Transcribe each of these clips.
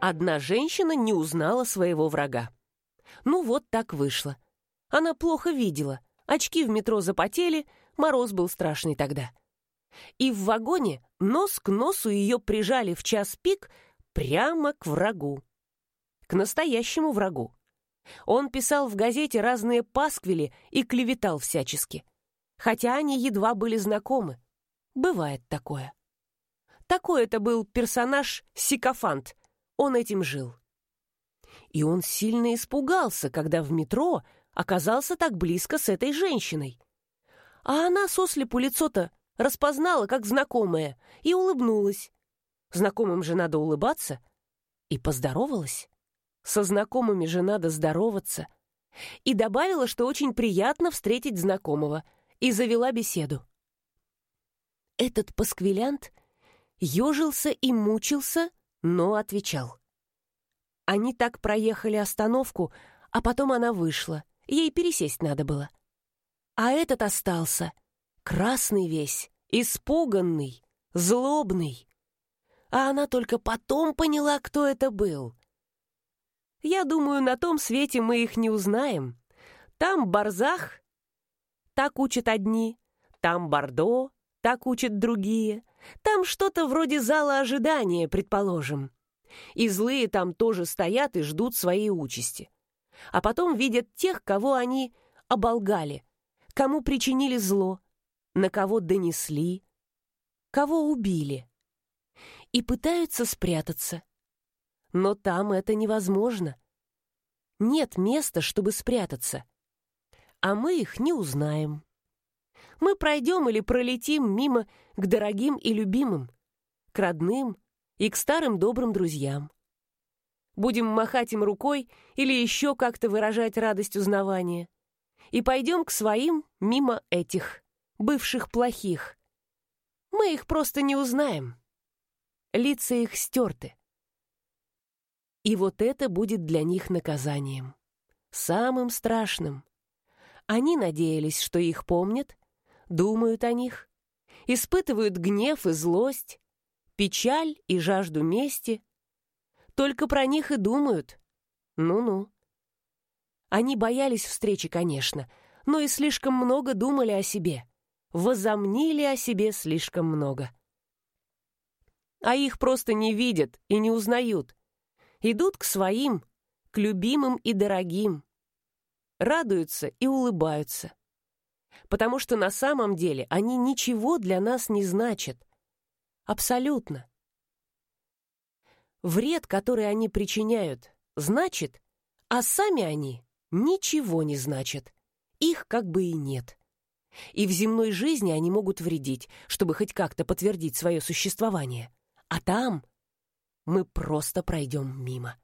Одна женщина не узнала своего врага. Ну вот так вышло. Она плохо видела, очки в метро запотели, мороз был страшный тогда. И в вагоне нос к носу ее прижали в час пик прямо к врагу. К настоящему врагу. Он писал в газете разные пасквили и клеветал всячески. Хотя они едва были знакомы. Бывает такое. Такой это был персонаж Сикофант. Он этим жил. И он сильно испугался, когда в метро оказался так близко с этой женщиной. А она сослепу лицо-то распознала как знакомое и улыбнулась. Знакомым же надо улыбаться. И поздоровалась. Со знакомыми же надо здороваться. И добавила, что очень приятно встретить знакомого, и завела беседу. Этот пасквилянт ежился и мучился, но отвечал. Они так проехали остановку, а потом она вышла. Ей пересесть надо было. А этот остался, красный весь, испуганный, злобный. А она только потом поняла, кто это был. Я думаю, на том свете мы их не узнаем. Там Барзах, так учат одни, там Бордо, так учат другие, там что-то вроде зала ожидания, предположим. И злые там тоже стоят и ждут своей участи. А потом видят тех, кого они оболгали, кому причинили зло, на кого донесли, кого убили. И пытаются спрятаться. Но там это невозможно. Нет места, чтобы спрятаться. А мы их не узнаем. Мы пройдем или пролетим мимо к дорогим и любимым, к родным и к старым добрым друзьям. Будем махать им рукой или еще как-то выражать радость узнавания. И пойдем к своим мимо этих, бывших плохих. Мы их просто не узнаем. Лица их стерты. И вот это будет для них наказанием. Самым страшным. Они надеялись, что их помнят, думают о них, испытывают гнев и злость, печаль и жажду мести. Только про них и думают. Ну-ну. Они боялись встречи, конечно, но и слишком много думали о себе. Возомнили о себе слишком много. А их просто не видят и не узнают. Идут к своим, к любимым и дорогим. Радуются и улыбаются потому что на самом деле они ничего для нас не значат. Абсолютно. Вред, который они причиняют, значит, а сами они ничего не значат. Их как бы и нет. И в земной жизни они могут вредить, чтобы хоть как-то подтвердить свое существование. А там мы просто пройдем мимо.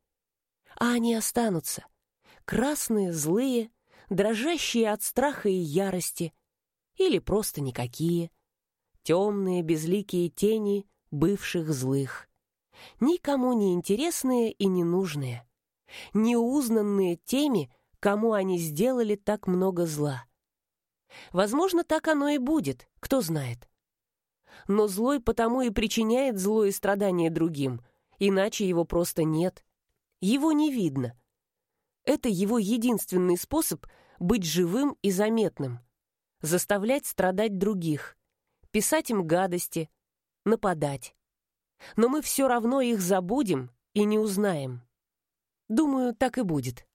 А они останутся. Красные, злые, дрожащие от страха и ярости, или просто никакие, темные безликие тени бывших злых, никому не интересные и не нужные, неузнанные теми, кому они сделали так много зла. Возможно, так оно и будет, кто знает. Но злой потому и причиняет зло и страдания другим, иначе его просто нет. Его не видно — это его единственный способ быть живым и заметным. Заставлять страдать других, писать им гадости, нападать. Но мы все равно их забудем и не узнаем. Думаю, так и будет.